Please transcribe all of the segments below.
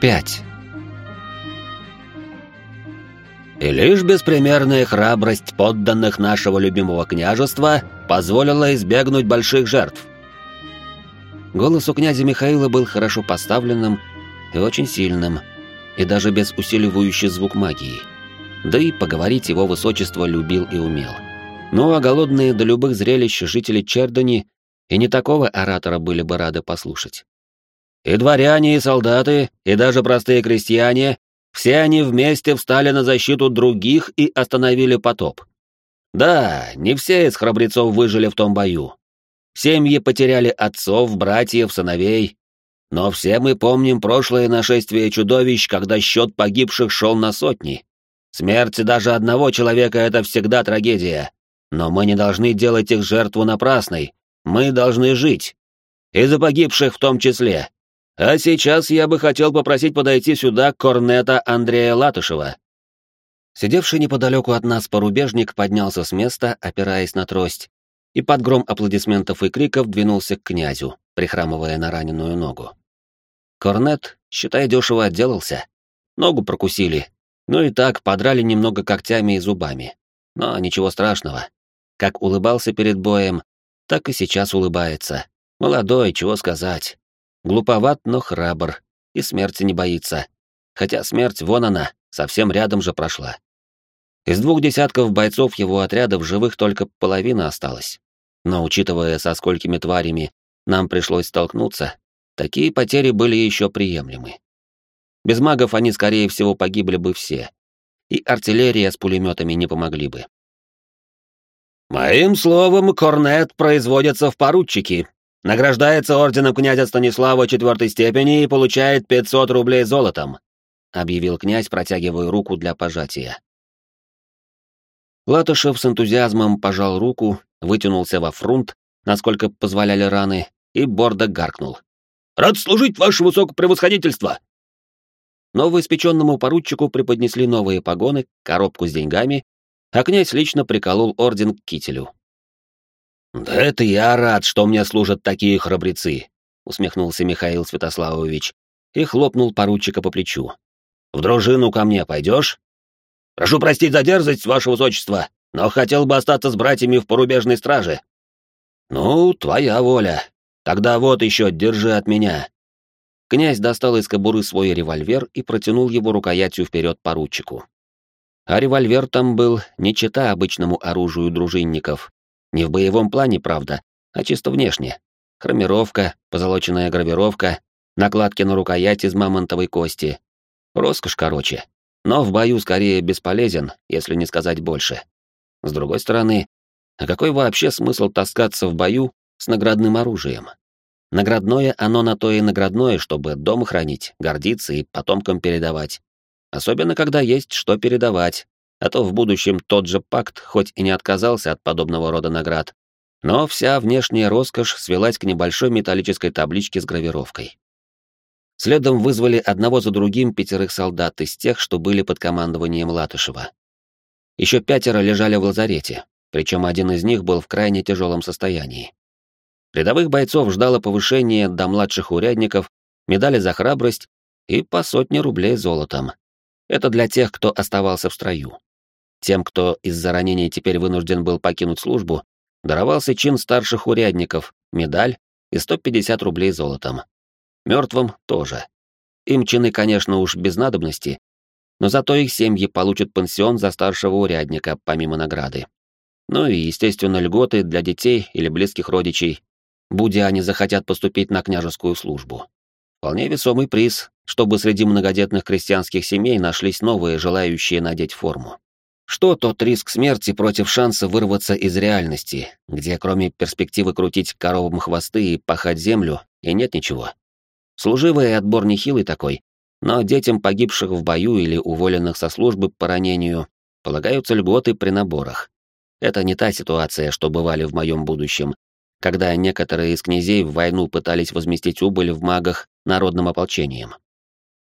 5. И лишь беспримерная храбрость подданных нашего любимого княжества позволила избегнуть больших жертв. Голос у князя Михаила был хорошо поставленным и очень сильным, и даже без усиливающий звук магии. Да и поговорить его высочество любил и умел. Ну а голодные до любых зрелищ жители Чердани и не такого оратора были бы рады послушать. И дворяне, и солдаты, и даже простые крестьяне, все они вместе встали на защиту других и остановили потоп. Да, не все из храбрецов выжили в том бою. Семьи потеряли отцов, братьев, сыновей. Но все мы помним прошлое нашествие чудовищ, когда счет погибших шел на сотни. Смерть даже одного человека — это всегда трагедия. Но мы не должны делать их жертву напрасной. Мы должны жить. И за погибших в том числе. А сейчас я бы хотел попросить подойти сюда корнета Андрея Латышева. Сидевший неподалеку от нас порубежник поднялся с места, опираясь на трость, и под гром аплодисментов и криков двинулся к князю, прихрамывая на раненую ногу. Корнет, считай, дешево отделался. Ногу прокусили, ну и так подрали немного когтями и зубами. Но ничего страшного. Как улыбался перед боем, так и сейчас улыбается. Молодой, чего сказать. Глуповат, но храбр, и смерти не боится. Хотя смерть, вон она, совсем рядом же прошла. Из двух десятков бойцов его отряда в живых только половина осталась. Но учитывая, со сколькими тварями нам пришлось столкнуться, такие потери были еще приемлемы. Без магов они, скорее всего, погибли бы все. И артиллерия с пулеметами не помогли бы. «Моим словом, корнет производится в поручики», Награждается орденом князя Станислава четвертой степени и получает 500 рублей золотом», — объявил князь, протягивая руку для пожатия. Латышев с энтузиазмом пожал руку, вытянулся во фрунт, насколько позволяли раны, и бордо гаркнул. «Рад служить, ваше высокопревосходительство!» Новоиспеченному поручику преподнесли новые погоны, коробку с деньгами, а князь лично приколол орден к кителю. «Да это я рад, что мне служат такие храбрецы», — усмехнулся Михаил Святославович и хлопнул поручика по плечу. «В дружину ко мне пойдешь? Прошу простить за дерзость, ваше высочество, но хотел бы остаться с братьями в порубежной страже». «Ну, твоя воля. Тогда вот еще, держи от меня». Князь достал из кобуры свой револьвер и протянул его рукоятью вперед поручику. А револьвер там был не чета обычному оружию дружинников, не в боевом плане, правда, а чисто внешне. Хромировка, позолоченная гравировка, накладки на рукоять из мамонтовой кости. Роскошь, короче. Но в бою скорее бесполезен, если не сказать больше. С другой стороны, а какой вообще смысл таскаться в бою с наградным оружием? Наградное оно на то и наградное, чтобы дом хранить, гордиться и потомкам передавать. Особенно, когда есть что передавать, а то в будущем тот же пакт хоть и не отказался от подобного рода наград, но вся внешняя роскошь свелась к небольшой металлической табличке с гравировкой. Следом вызвали одного за другим пятерых солдат из тех, что были под командованием Латышева. Еще пятеро лежали в лазарете, причем один из них был в крайне тяжелом состоянии. Рядовых бойцов ждало повышение до младших урядников, медали за храбрость и по сотне рублей золотом. Это для тех, кто оставался в строю. Тем, кто из-за ранений теперь вынужден был покинуть службу, даровался чин старших урядников, медаль и 150 рублей золотом. Мертвым тоже. Им чины, конечно, уж без надобности, но зато их семьи получат пансион за старшего урядника, помимо награды. Ну и, естественно, льготы для детей или близких родичей, будь они захотят поступить на княжескую службу. Вполне весомый приз, чтобы среди многодетных крестьянских семей нашлись новые, желающие надеть форму. Что тот риск смерти против шанса вырваться из реальности, где кроме перспективы крутить коровам хвосты и пахать землю, и нет ничего. Служивый отбор нехилый такой, но детям погибших в бою или уволенных со службы по ранению полагаются льготы при наборах. Это не та ситуация, что бывали в моем будущем, когда некоторые из князей в войну пытались возместить убыль в магах народным ополчением.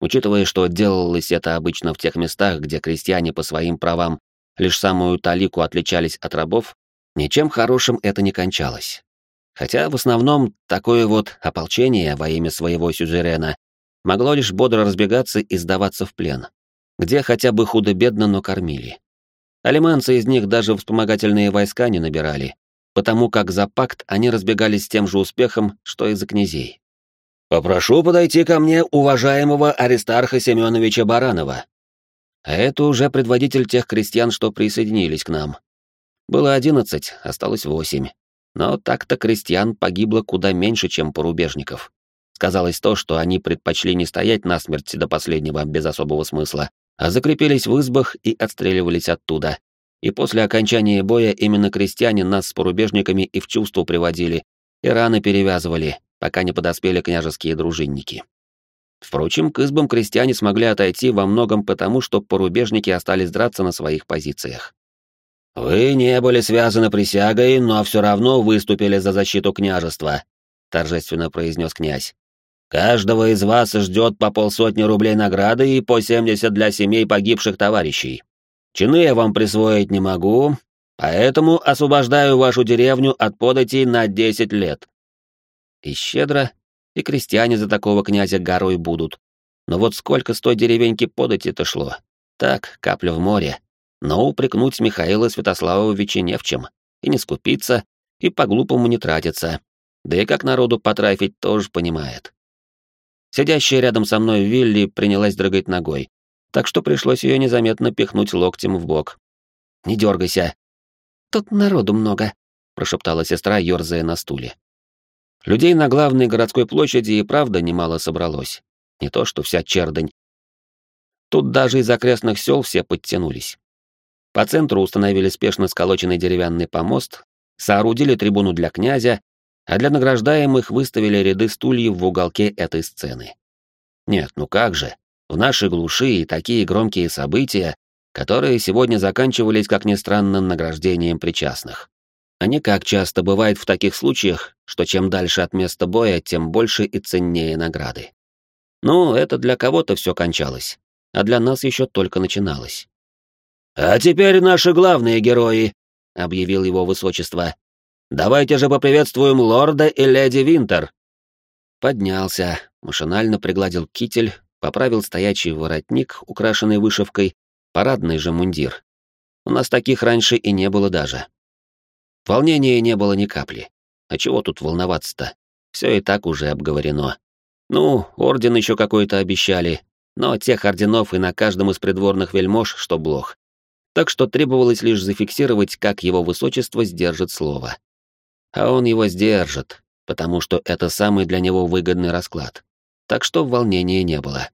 Учитывая, что делалось это обычно в тех местах, где крестьяне по своим правам лишь самую талику отличались от рабов, ничем хорошим это не кончалось. Хотя в основном такое вот ополчение во имя своего сюзерена могло лишь бодро разбегаться и сдаваться в плен, где хотя бы худо-бедно, но кормили. Алиманцы из них даже вспомогательные войска не набирали, потому как за пакт они разбегались с тем же успехом, что и за князей. «Попрошу подойти ко мне уважаемого Аристарха Семеновича Баранова». А это уже предводитель тех крестьян, что присоединились к нам. Было одиннадцать, осталось восемь. Но так-то крестьян погибло куда меньше, чем порубежников. Сказалось то, что они предпочли не стоять насмерть до последнего без особого смысла, а закрепились в избах и отстреливались оттуда. И после окончания боя именно крестьяне нас с порубежниками и в чувство приводили, и раны перевязывали, пока не подоспели княжеские дружинники. Впрочем, к избам крестьяне смогли отойти во многом потому, что порубежники остались драться на своих позициях. «Вы не были связаны присягой, но все равно выступили за защиту княжества», — торжественно произнес князь. Каждого из вас ждет по полсотни рублей награды и по семьдесят для семей погибших товарищей. Чины я вам присвоить не могу, поэтому освобождаю вашу деревню от податей на десять лет. И щедро, и крестьяне за такого князя горой будут. Но вот сколько с той деревеньки подати-то шло? Так, капля в море. Но упрекнуть Михаила Святославовича не в чем. И не скупиться, и по-глупому не тратиться. Да и как народу потрафить тоже понимает. Сидящая рядом со мной Вилли принялась дрыгать ногой, так что пришлось ее незаметно пихнуть локтем в бок. «Не дергайся!» «Тут народу много», — прошептала сестра, ерзая на стуле. Людей на главной городской площади и правда немало собралось. Не то что вся чердань. Тут даже из окрестных сел все подтянулись. По центру установили спешно сколоченный деревянный помост, соорудили трибуну для князя а для награждаемых выставили ряды стульев в уголке этой сцены. Нет, ну как же, в нашей глуши и такие громкие события, которые сегодня заканчивались, как ни странно, награждением причастных. А не как часто бывает в таких случаях, что чем дальше от места боя, тем больше и ценнее награды. Ну, это для кого-то все кончалось, а для нас еще только начиналось. «А теперь наши главные герои», — объявил его высочество, Давайте же поприветствуем лорда и леди Винтер. Поднялся, машинально пригладил китель, поправил стоячий воротник, украшенный вышивкой, парадный же мундир. У нас таких раньше и не было даже. Волнения не было ни капли. А чего тут волноваться-то? Все и так уже обговорено. Ну, орден еще какой-то обещали, но тех орденов и на каждом из придворных вельмож, что блох. Так что требовалось лишь зафиксировать, как его высочество сдержит слово а он его сдержит, потому что это самый для него выгодный расклад. Так что волнения не было.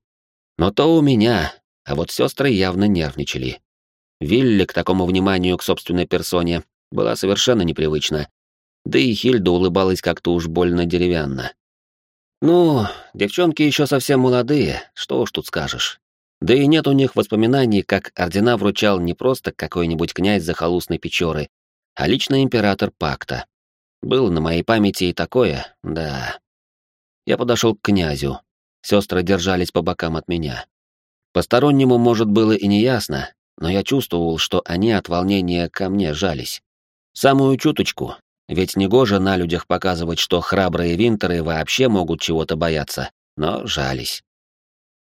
Но то у меня, а вот сестры явно нервничали. Вилли к такому вниманию к собственной персоне была совершенно непривычна. Да и Хильда улыбалась как-то уж больно деревянно. Ну, девчонки еще совсем молодые, что уж тут скажешь. Да и нет у них воспоминаний, как ордена вручал не просто какой-нибудь князь захолустной Печоры, а лично император Пакта. Было на моей памяти и такое, да. Я подошел к князю. Сестры держались по бокам от меня. Постороннему, может, было и не ясно, но я чувствовал, что они от волнения ко мне жались. Самую чуточку, ведь негоже на людях показывать, что храбрые винтеры вообще могут чего-то бояться, но жались.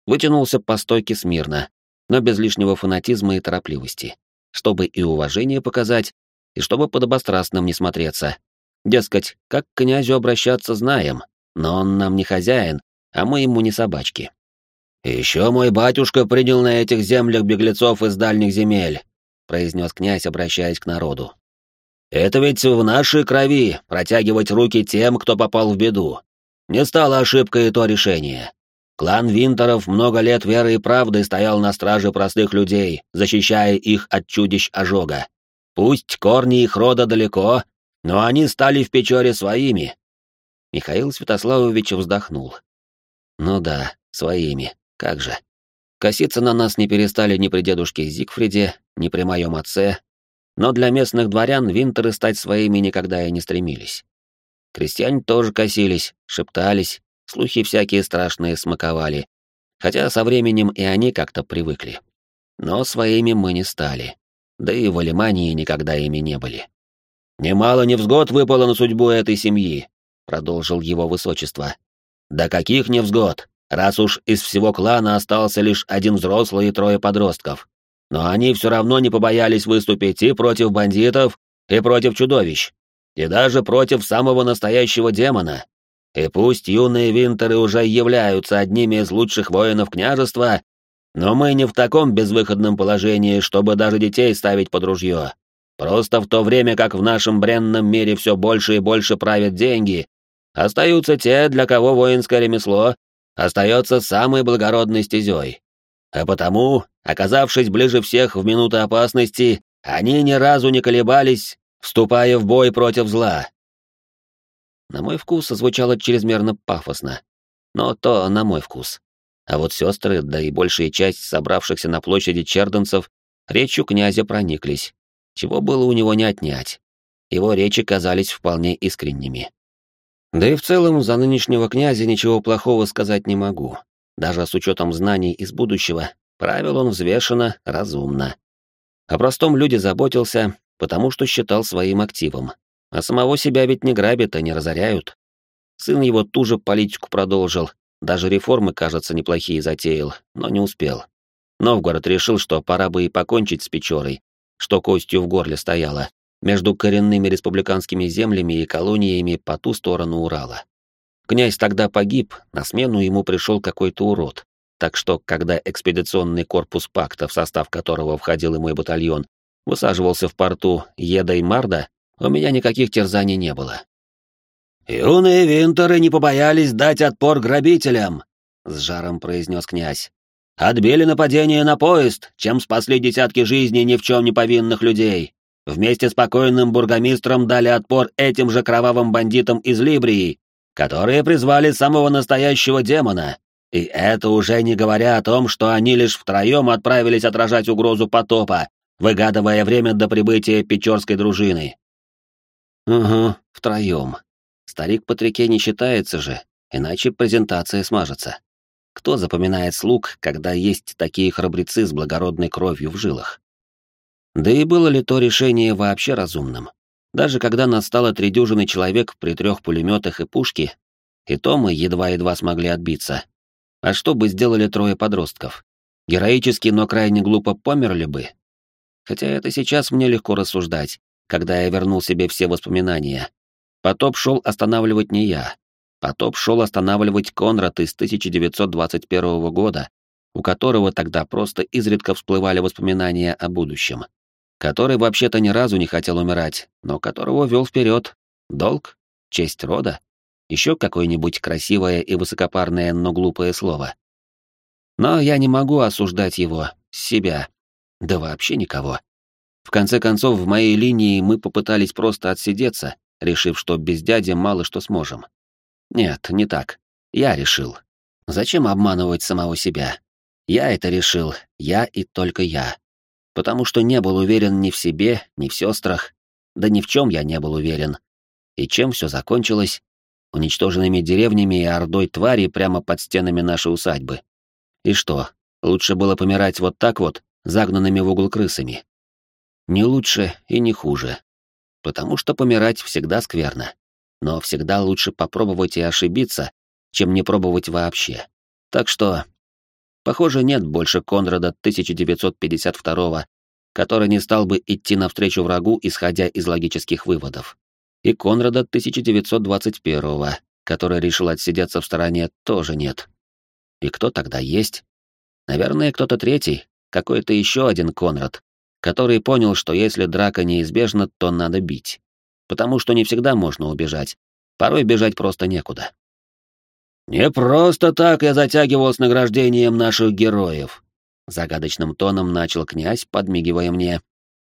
Вытянулся по стойке смирно, но без лишнего фанатизма и торопливости, чтобы и уважение показать, и чтобы подобострастным не смотреться, Дескать, как к князю обращаться знаем, но он нам не хозяин, а мы ему не собачки. «Еще мой батюшка принял на этих землях беглецов из дальних земель», — произнес князь, обращаясь к народу. «Это ведь в нашей крови протягивать руки тем, кто попал в беду. Не стало ошибкой и то решение. Клан Винтеров много лет верой и правдой стоял на страже простых людей, защищая их от чудищ ожога. Пусть корни их рода далеко, но они стали в Печоре своими. Михаил Святославович вздохнул. Ну да, своими, как же. Коситься на нас не перестали ни при дедушке Зигфриде, ни при моем отце, но для местных дворян винтеры стать своими никогда и не стремились. Крестьяне тоже косились, шептались, слухи всякие страшные смаковали, хотя со временем и они как-то привыкли. Но своими мы не стали, да и в Алимании никогда ими не были. «Немало невзгод выпало на судьбу этой семьи», — продолжил его высочество. «Да каких невзгод? раз уж из всего клана остался лишь один взрослый и трое подростков. Но они все равно не побоялись выступить и против бандитов, и против чудовищ, и даже против самого настоящего демона. И пусть юные винтеры уже являются одними из лучших воинов княжества, но мы не в таком безвыходном положении, чтобы даже детей ставить под ружье. Просто в то время, как в нашем бренном мире все больше и больше правят деньги, остаются те, для кого воинское ремесло остается самой благородной стезей. А потому, оказавшись ближе всех в минуты опасности, они ни разу не колебались, вступая в бой против зла. На мой вкус звучало чрезмерно пафосно, но то на мой вкус. А вот сестры, да и большая часть собравшихся на площади черденцев, речью князя прониклись, чего было у него не отнять. Его речи казались вполне искренними. Да и в целом за нынешнего князя ничего плохого сказать не могу. Даже с учетом знаний из будущего, правил он взвешенно, разумно. О простом люде заботился, потому что считал своим активом. А самого себя ведь не грабят и не разоряют. Сын его ту же политику продолжил, даже реформы, кажется, неплохие затеял, но не успел. Новгород решил, что пора бы и покончить с Печорой, что костью в горле стояла, между коренными республиканскими землями и колониями по ту сторону Урала. Князь тогда погиб, на смену ему пришел какой-то урод. Так что, когда экспедиционный корпус пакта, в состав которого входил и мой батальон, высаживался в порту Еда и Марда, у меня никаких терзаний не было. «Юные винтеры не побоялись дать отпор грабителям», — с жаром произнес князь. «Отбили нападение на поезд, чем спасли десятки жизней ни в чем не повинных людей. Вместе с покойным бургомистром дали отпор этим же кровавым бандитам из Либрии, которые призвали самого настоящего демона. И это уже не говоря о том, что они лишь втроем отправились отражать угрозу потопа, выгадывая время до прибытия Печорской дружины». «Угу, втроем», Старик по треке не считается же, иначе презентация смажется. Кто запоминает слуг, когда есть такие храбрецы с благородной кровью в жилах? Да и было ли то решение вообще разумным? Даже когда нас стало три дюжины человек при трех пулеметах и пушке, и то мы едва-едва смогли отбиться. А что бы сделали трое подростков? Героически, но крайне глупо померли бы. Хотя это сейчас мне легко рассуждать, когда я вернул себе все воспоминания, Потоп шел останавливать не я. Потоп шел останавливать Конрад из 1921 года, у которого тогда просто изредка всплывали воспоминания о будущем. Который вообще-то ни разу не хотел умирать, но которого вел вперед. Долг? Честь рода? Еще какое-нибудь красивое и высокопарное, но глупое слово. Но я не могу осуждать его, себя, да вообще никого. В конце концов, в моей линии мы попытались просто отсидеться, решив, что без дяди мало что сможем. Нет, не так. Я решил. Зачем обманывать самого себя? Я это решил, я и только я. Потому что не был уверен ни в себе, ни в сестрах, да ни в чем я не был уверен. И чем все закончилось? Уничтоженными деревнями и ордой твари прямо под стенами нашей усадьбы. И что, лучше было помирать вот так вот, загнанными в угол крысами? Не лучше и не хуже потому что помирать всегда скверно. Но всегда лучше попробовать и ошибиться, чем не пробовать вообще. Так что, похоже, нет больше Конрада 1952 который не стал бы идти навстречу врагу, исходя из логических выводов. И Конрада 1921 который решил отсидеться в стороне, тоже нет. И кто тогда есть? Наверное, кто-то третий, какой-то еще один Конрад, который понял, что если драка неизбежна, то надо бить. Потому что не всегда можно убежать. Порой бежать просто некуда. «Не просто так я затягивал с награждением наших героев», — загадочным тоном начал князь, подмигивая мне.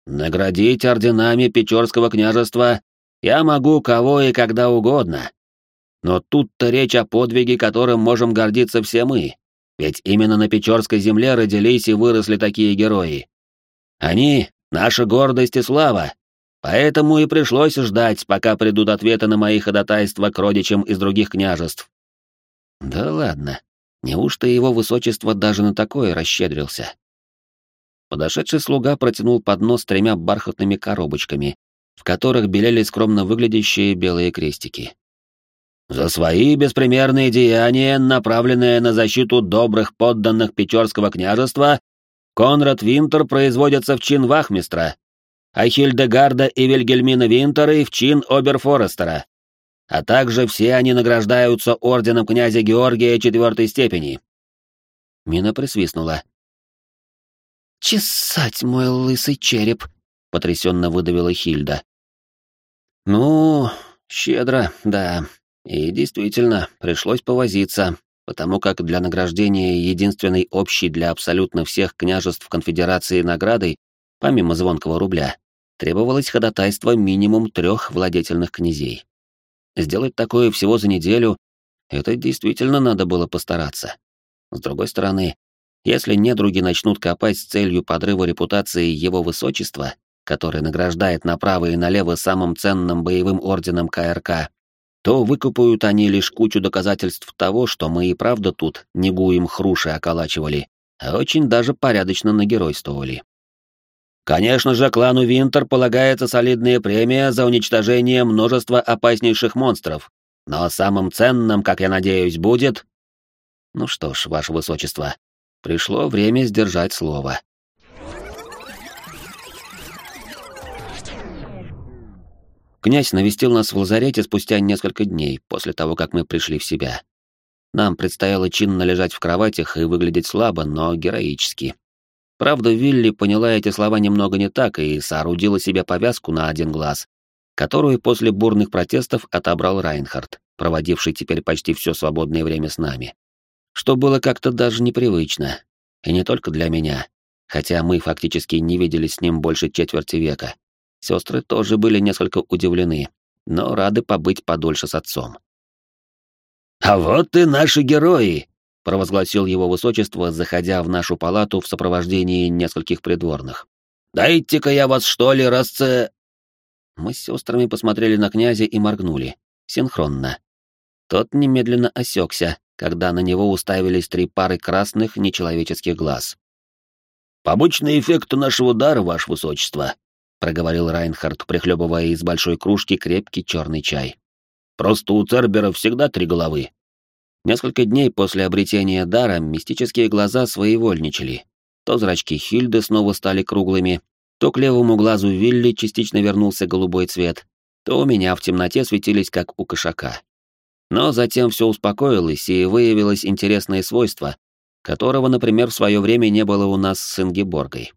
«Наградить орденами Печорского княжества я могу кого и когда угодно. Но тут-то речь о подвиге, которым можем гордиться все мы. Ведь именно на Печорской земле родились и выросли такие герои. Они — наша гордость и слава. Поэтому и пришлось ждать, пока придут ответы на мои ходатайства к родичам из других княжеств. Да ладно, неужто его высочество даже на такое расщедрился? Подошедший слуга протянул поднос с тремя бархатными коробочками, в которых белели скромно выглядящие белые крестики. За свои беспримерные деяния, направленные на защиту добрых подданных Печорского княжества, Конрад Винтер производится в чин вахмистра, а Хильдегарда и Вильгельмина Винтеры в чин оберфорестера. А также все они награждаются орденом князя Георгия четвертой степени. Мина присвистнула. «Чесать мой лысый череп!» — потрясенно выдавила Хильда. «Ну, щедро, да. И действительно, пришлось повозиться, потому как для награждения единственной общей для абсолютно всех княжеств конфедерации наградой, помимо звонкого рубля, требовалось ходатайство минимум трех владетельных князей. Сделать такое всего за неделю — это действительно надо было постараться. С другой стороны, если недруги начнут копать с целью подрыва репутации его высочества, который награждает направо и налево самым ценным боевым орденом КРК, то выкупают они лишь кучу доказательств того, что мы и правда тут не гуем хруши околачивали, а очень даже порядочно нагеройствовали. Конечно же, клану Винтер полагается солидная премия за уничтожение множества опаснейших монстров, но самым ценным, как я надеюсь, будет... Ну что ж, ваше высочество, пришло время сдержать слово. Князь навестил нас в лазарете спустя несколько дней после того, как мы пришли в себя. Нам предстояло чинно лежать в кроватях и выглядеть слабо, но героически. Правда, Вилли поняла эти слова немного не так и соорудила себе повязку на один глаз, которую после бурных протестов отобрал Райнхард, проводивший теперь почти все свободное время с нами. Что было как-то даже непривычно. И не только для меня, хотя мы фактически не виделись с ним больше четверти века. Сестры тоже были несколько удивлены, но рады побыть подольше с отцом. «А вот и наши герои!» — провозгласил его высочество, заходя в нашу палату в сопровождении нескольких придворных. «Дайте-ка я вас, что ли, расце...» Мы с сестрами посмотрели на князя и моргнули. Синхронно. Тот немедленно осекся, когда на него уставились три пары красных нечеловеческих глаз. «Побочный эффект нашего дара, ваше высочество», — проговорил Райнхард, прихлебывая из большой кружки крепкий черный чай. «Просто у Цербера всегда три головы». Несколько дней после обретения дара мистические глаза своевольничали. То зрачки Хильды снова стали круглыми, то к левому глазу Вилли частично вернулся голубой цвет, то у меня в темноте светились, как у кошака. Но затем все успокоилось, и выявилось интересное свойство, которого, например, в свое время не было у нас с Ингеборгой.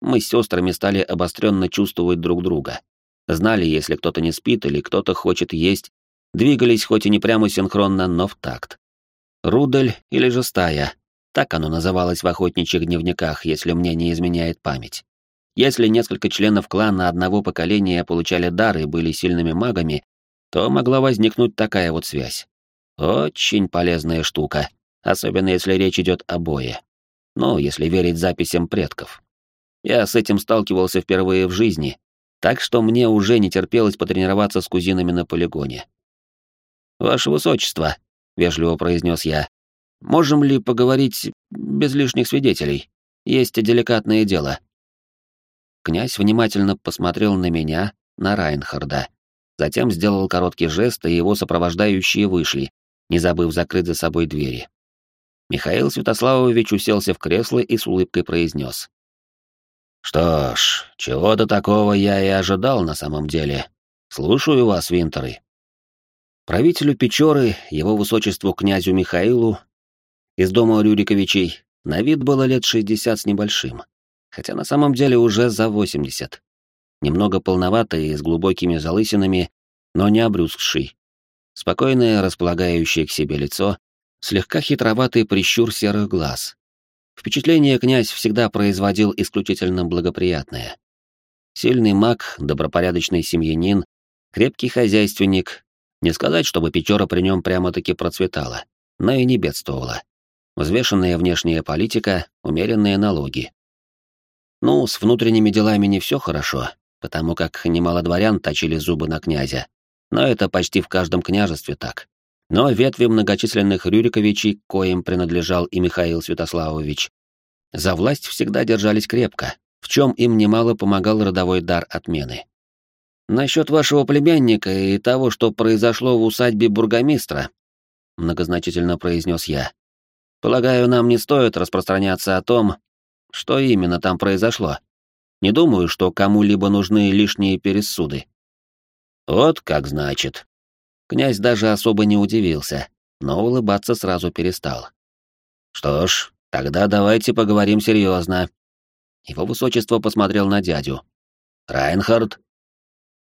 Мы с сестрами стали обостренно чувствовать друг друга. Знали, если кто-то не спит или кто-то хочет есть, двигались хоть и не прямо синхронно, но в такт. Рудель или же стая, так оно называлось в охотничьих дневниках, если мне не изменяет память. Если несколько членов клана одного поколения получали дары и были сильными магами, то могла возникнуть такая вот связь. Очень полезная штука, особенно если речь идет о бое. Ну, если верить записям предков. Я с этим сталкивался впервые в жизни, так что мне уже не терпелось потренироваться с кузинами на полигоне. «Ваше Высочество», — вежливо произнес я, — «можем ли поговорить без лишних свидетелей? Есть деликатное дело». Князь внимательно посмотрел на меня, на Райнхарда. Затем сделал короткий жест, и его сопровождающие вышли, не забыв закрыть за собой двери. Михаил Святославович уселся в кресло и с улыбкой произнес. Что ж, чего-то такого я и ожидал на самом деле. Слушаю вас, Винтеры. Правителю Печоры, его высочеству князю Михаилу, из дома Рюриковичей, на вид было лет шестьдесят с небольшим, хотя на самом деле уже за восемьдесят. Немного полноватый и с глубокими залысинами, но не обрюзгший. Спокойное, располагающее к себе лицо, слегка хитроватый прищур серых глаз, Впечатление князь всегда производил исключительно благоприятное. Сильный маг, добропорядочный семьянин, крепкий хозяйственник. Не сказать, чтобы Печора при нем прямо-таки процветала, но и не бедствовала. Взвешенная внешняя политика, умеренные налоги. Ну, с внутренними делами не все хорошо, потому как немало дворян точили зубы на князя. Но это почти в каждом княжестве так. Но ветви многочисленных Рюриковичей, коим принадлежал и Михаил Святославович, за власть всегда держались крепко, в чем им немало помогал родовой дар отмены. Насчет вашего племянника и того, что произошло в усадьбе бургомистра, многозначительно произнес я. Полагаю, нам не стоит распространяться о том, что именно там произошло. Не думаю, что кому-либо нужны лишние пересуды. Вот как значит. Князь даже особо не удивился, но улыбаться сразу перестал. Что ж, тогда давайте поговорим серьезно. Его высочество посмотрел на дядю. Райнхард?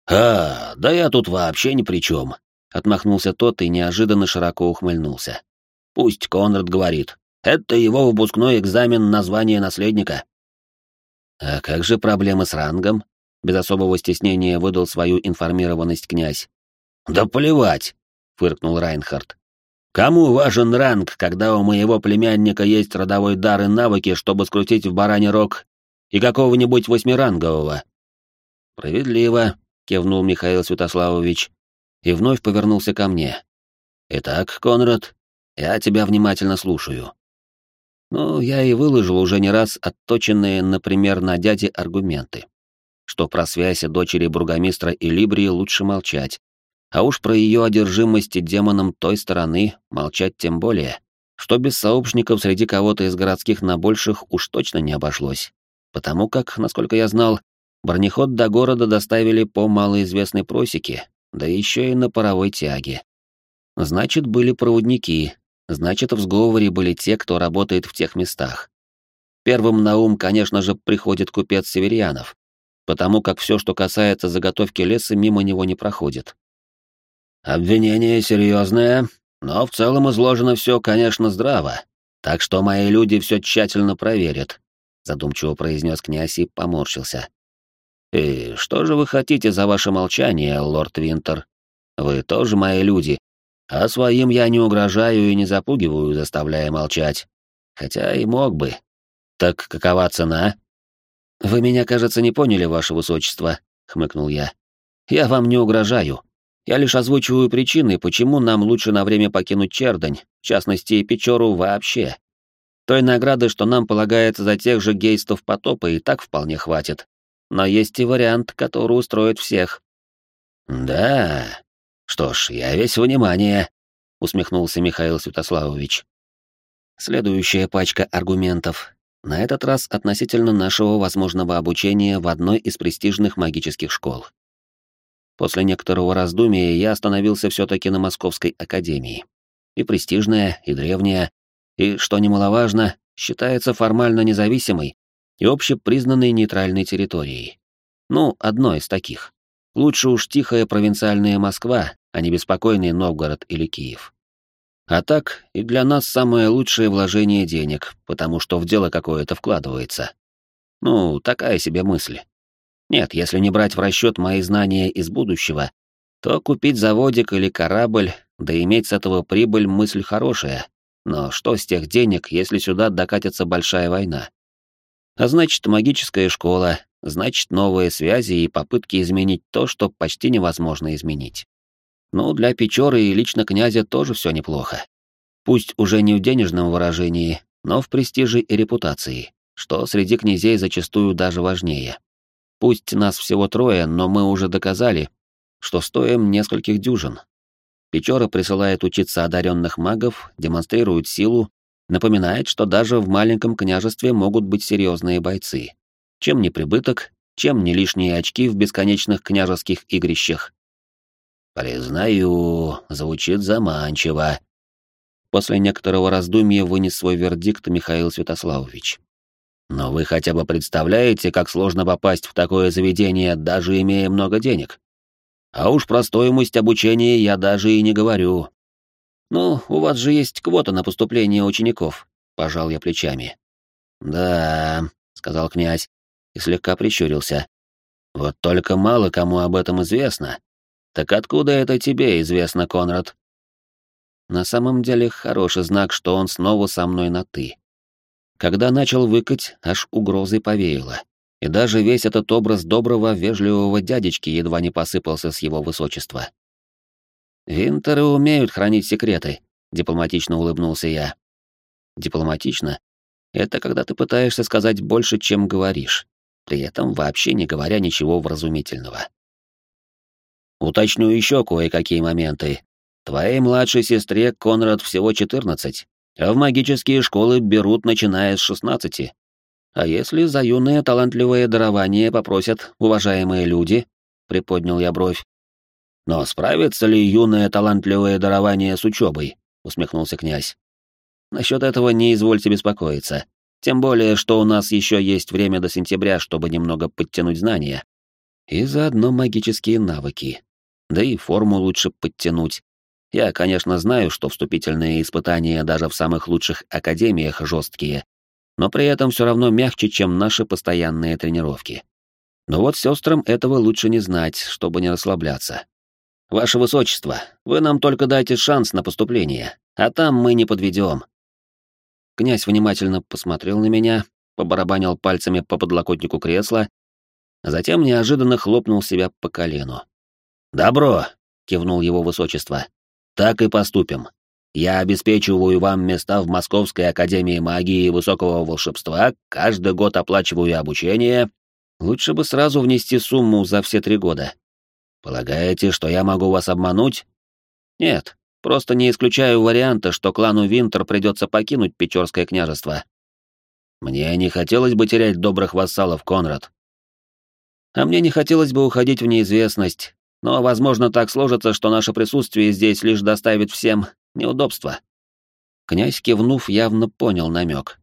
А, да я тут вообще ни при чем. Отмахнулся тот и неожиданно широко ухмыльнулся. Пусть Конрад говорит. Это его выпускной экзамен на звание наследника. А как же проблемы с рангом? Без особого стеснения выдал свою информированность князь. Да плевать, фыркнул Райнхард. Кому важен ранг, когда у моего племянника есть родовой дар и навыки, чтобы скрутить в баране рог и какого-нибудь восьмирангового? Справедливо, кивнул Михаил Святославович и вновь повернулся ко мне. Итак, Конрад, я тебя внимательно слушаю. Ну, я и выложил уже не раз отточенные, например, на дяде аргументы. Что про связь дочери бургомистра и Либрии лучше молчать. А уж про ее одержимость демоном той стороны молчать тем более. Что без сообщников среди кого-то из городских на больших уж точно не обошлось. Потому как, насколько я знал, бронеход до города доставили по малоизвестной просеке, да еще и на паровой тяге. Значит, были проводники, Значит, в сговоре были те, кто работает в тех местах. Первым на ум, конечно же, приходит купец Северянов, потому как все, что касается заготовки леса, мимо него не проходит. Обвинение серьезное, но в целом изложено все, конечно, здраво, так что мои люди все тщательно проверят, задумчиво произнес князь и поморщился. И что же вы хотите за ваше молчание, лорд Винтер? Вы тоже мои люди, а своим я не угрожаю и не запугиваю, заставляя молчать. Хотя и мог бы. Так какова цена? Вы меня, кажется, не поняли, ваше высочество, хмыкнул я. Я вам не угрожаю. Я лишь озвучиваю причины, почему нам лучше на время покинуть Чердань, в частности, Печору вообще. Той награды, что нам полагается за тех же гейстов потопа, и так вполне хватит. Но есть и вариант, который устроит всех. Да, что ж, я весь внимание, усмехнулся Михаил Святославович. Следующая пачка аргументов. На этот раз относительно нашего возможного обучения в одной из престижных магических школ. После некоторого раздумия я остановился все-таки на Московской академии. И престижная, и древняя, и, что немаловажно, считается формально независимой и общепризнанной нейтральной территорией. Ну, одной из таких. Лучше уж тихая провинциальная Москва, а не беспокойный Новгород или Киев. А так, и для нас самое лучшее вложение денег, потому что в дело какое-то вкладывается. Ну, такая себе мысль. Нет, если не брать в расчет мои знания из будущего, то купить заводик или корабль, да иметь с этого прибыль мысль хорошая. Но что с тех денег, если сюда докатится большая война? А значит, магическая школа, значит, новые связи и попытки изменить то, что почти невозможно изменить. Ну, для Печоры и лично князя тоже все неплохо. Пусть уже не в денежном выражении, но в престиже и репутации, что среди князей зачастую даже важнее. Пусть нас всего трое, но мы уже доказали, что стоим нескольких дюжин. Печора присылает учиться одаренных магов, демонстрирует силу, напоминает, что даже в маленьком княжестве могут быть серьезные бойцы. Чем не прибыток, чем не лишние очки в бесконечных княжеских игрищах. «Признаю, звучит заманчиво». После некоторого раздумья вынес свой вердикт Михаил Святославович. «Но вы хотя бы представляете, как сложно попасть в такое заведение, даже имея много денег? А уж про стоимость обучения я даже и не говорю». «Ну, у вас же есть квота на поступление учеников», — пожал я плечами. «Да», — сказал князь, и слегка прищурился. «Вот только мало кому об этом известно. Так откуда это тебе известно, Конрад?» На самом деле хороший знак, что он снова со мной на «ты». Когда начал выкать, аж угрозой повеяло. И даже весь этот образ доброго, вежливого дядечки едва не посыпался с его высочества. «Винтеры умеют хранить секреты», — дипломатично улыбнулся я. «Дипломатично — это когда ты пытаешься сказать больше, чем говоришь при этом вообще не говоря ничего вразумительного. Уточню еще кое-какие моменты. Твоей младшей сестре Конрад всего 14, а в магические школы берут начиная с 16. А если за юное талантливое дарование попросят уважаемые люди, приподнял я бровь. Но справится ли юное талантливое дарование с учебой? усмехнулся князь. Насчет этого не извольте беспокоиться. Тем более, что у нас еще есть время до сентября, чтобы немного подтянуть знания. И заодно магические навыки. Да и форму лучше подтянуть. Я, конечно, знаю, что вступительные испытания даже в самых лучших академиях жесткие, но при этом все равно мягче, чем наши постоянные тренировки. Но вот сестрам этого лучше не знать, чтобы не расслабляться. Ваше Высочество, вы нам только дайте шанс на поступление, а там мы не подведем. Князь внимательно посмотрел на меня, побарабанил пальцами по подлокотнику кресла, а затем неожиданно хлопнул себя по колену. «Добро!» — кивнул его высочество. «Так и поступим. Я обеспечиваю вам места в Московской академии магии и высокого волшебства, каждый год оплачиваю обучение. Лучше бы сразу внести сумму за все три года. Полагаете, что я могу вас обмануть? Нет, Просто не исключаю варианта, что клану Винтер придется покинуть Печорское княжество. Мне не хотелось бы терять добрых вассалов, Конрад. А мне не хотелось бы уходить в неизвестность, но, возможно, так сложится, что наше присутствие здесь лишь доставит всем неудобства. Князь, кивнув, явно понял намек.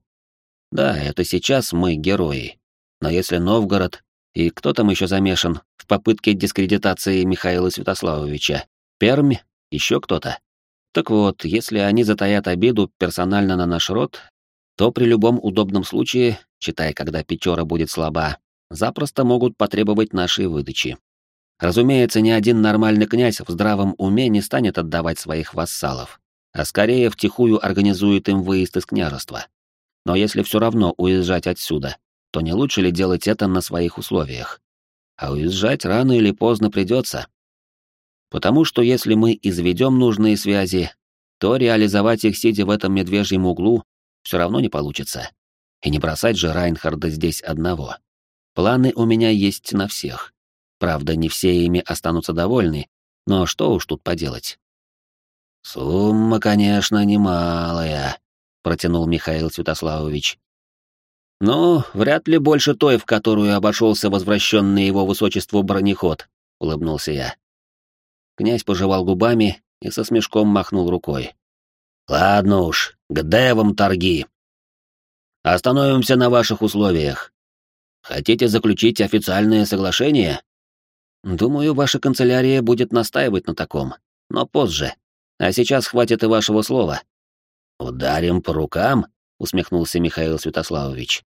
Да, это сейчас мы герои. Но если Новгород и кто там еще замешан в попытке дискредитации Михаила Святославовича, Пермь, еще кто-то, так вот, если они затаят обиду персонально на наш род, то при любом удобном случае, читай, когда Печора будет слаба, запросто могут потребовать нашей выдачи. Разумеется, ни один нормальный князь в здравом уме не станет отдавать своих вассалов, а скорее втихую организует им выезд из княжества. Но если все равно уезжать отсюда, то не лучше ли делать это на своих условиях? А уезжать рано или поздно придется, Потому что если мы изведем нужные связи, то реализовать их, сидя в этом медвежьем углу, все равно не получится. И не бросать же Райнхарда здесь одного. Планы у меня есть на всех. Правда, не все ими останутся довольны, но что уж тут поделать. «Сумма, конечно, немалая», — протянул Михаил Святославович. «Ну, вряд ли больше той, в которую обошелся возвращенный его высочеству бронеход», — улыбнулся я. Князь пожевал губами и со смешком махнул рукой. «Ладно уж, к девам торги. Остановимся на ваших условиях. Хотите заключить официальное соглашение?» «Думаю, ваша канцелярия будет настаивать на таком, но позже. А сейчас хватит и вашего слова». «Ударим по рукам?» — усмехнулся Михаил Святославович.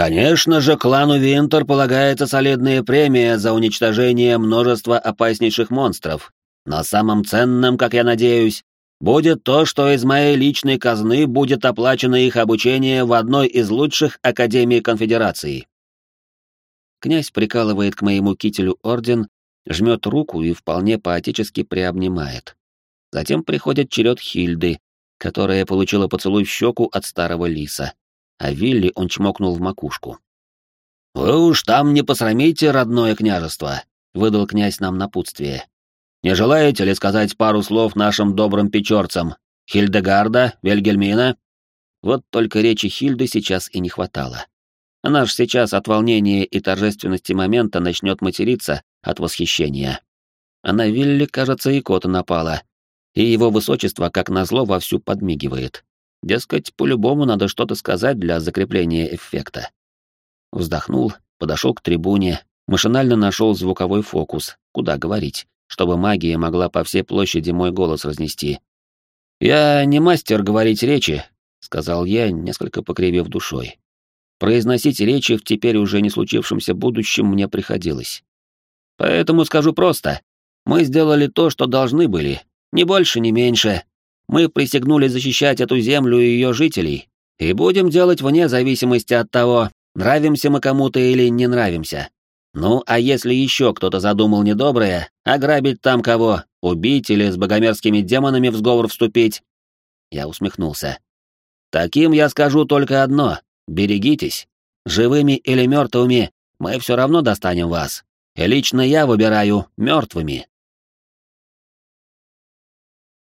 Конечно же, клану Винтер полагается солидная премия за уничтожение множества опаснейших монстров. Но самым ценным, как я надеюсь, будет то, что из моей личной казны будет оплачено их обучение в одной из лучших академий конфедерации. Князь прикалывает к моему кителю орден, жмет руку и вполне поотечески приобнимает. Затем приходит черед Хильды, которая получила поцелуй в щеку от старого лиса а Вилли он чмокнул в макушку. «Вы уж там не посрамите родное княжество», — выдал князь нам напутствие. «Не желаете ли сказать пару слов нашим добрым печорцам? Хильдегарда, Вельгельмина?» Вот только речи Хильды сейчас и не хватало. Она ж сейчас от волнения и торжественности момента начнет материться от восхищения. А на Вилли, кажется, и кота напала, и его высочество, как назло, вовсю подмигивает. Дескать, по-любому надо что-то сказать для закрепления эффекта. Вздохнул, подошел к трибуне, машинально нашел звуковой фокус, куда говорить, чтобы магия могла по всей площади мой голос разнести. «Я не мастер говорить речи», — сказал я, несколько покривив душой. Произносить речи в теперь уже не случившемся будущем мне приходилось. Поэтому скажу просто. Мы сделали то, что должны были. Ни больше, ни меньше. Мы присягнули защищать эту землю и ее жителей, и будем делать вне зависимости от того, нравимся мы кому-то или не нравимся. Ну, а если еще кто-то задумал недоброе, ограбить там кого, убить или с богомерзкими демонами в сговор вступить? Я усмехнулся. Таким я скажу только одно — берегитесь. Живыми или мертвыми, мы все равно достанем вас. Лично я выбираю мертвыми.